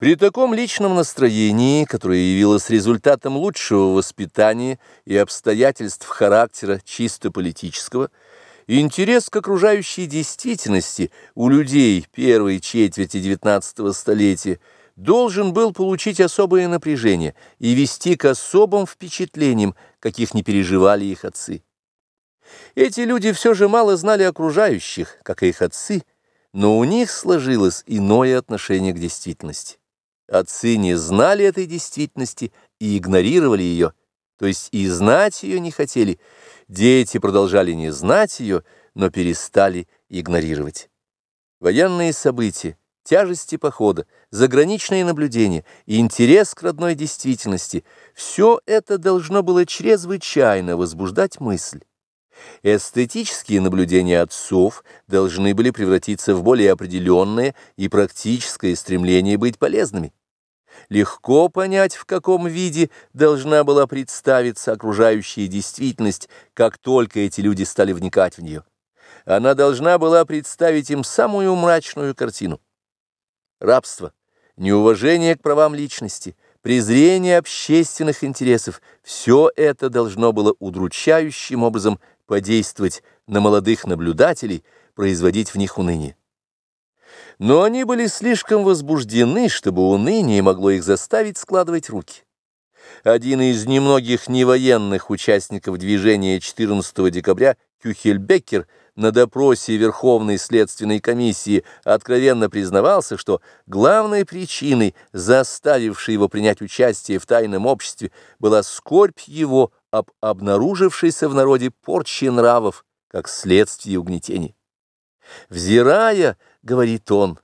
При таком личном настроении, которое явилось результатом лучшего воспитания и обстоятельств характера чисто политического, интерес к окружающей действительности у людей первой четверти XIX столетия должен был получить особое напряжение и вести к особым впечатлениям, каких не переживали их отцы. Эти люди все же мало знали окружающих, как и их отцы, но у них сложилось иное отношение к действительности. Отцы не знали этой действительности и игнорировали ее, то есть и знать ее не хотели. Дети продолжали не знать ее, но перестали игнорировать. Военные события, тяжести похода, заграничные наблюдения и интерес к родной действительности – все это должно было чрезвычайно возбуждать мысль. Эстетические наблюдения отцов должны были превратиться в более определенное и практическое стремление быть полезными. Легко понять, в каком виде должна была представиться окружающая действительность, как только эти люди стали вникать в нее. Она должна была представить им самую мрачную картину. Рабство, неуважение к правам личности, презрение общественных интересов – все это должно было удручающим образом подействовать на молодых наблюдателей, производить в них уныние. Но они были слишком возбуждены, чтобы уныние могло их заставить складывать руки. Один из немногих невоенных участников движения 14 декабря, Кюхельбекер, на допросе Верховной следственной комиссии откровенно признавался, что главной причиной, заставившей его принять участие в тайном обществе, была скорбь его об обнаружившейся в народе порче нравов, как следствие угнетения. Взирая — говорит он,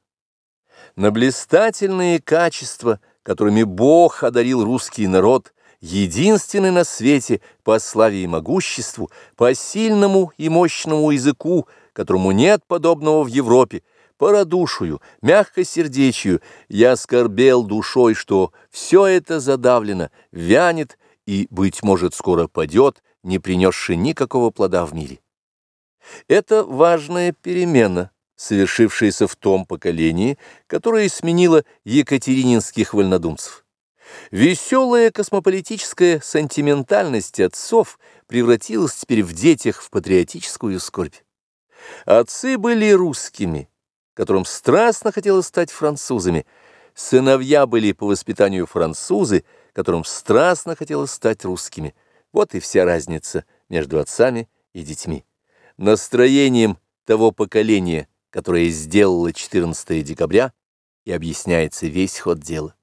на блистательные качества, которыми Бог одарил русский народ, единственный на свете по славе и могуществу, по сильному и мощному языку, которому нет подобного в Европе, по радушию, мягкосердечию, я скорбел душой, что все это задавлено, вянет и, быть может, скоро падет, не принесши никакого плода в мире. Это важная перемена – совершившееся в том поколении, которое сменило екатерининских вольнодумцев. Веселая космополитическая сентиментальность отцов превратилась теперь в детях в патриотическую скорбь. Отцы были русскими, которым страстно хотелось стать французами. Сыновья были по воспитанию французы, которым страстно хотелось стать русскими. Вот и вся разница между отцами и детьми. Настроением того поколения – которое сделало 14 декабря, и объясняется весь ход дела.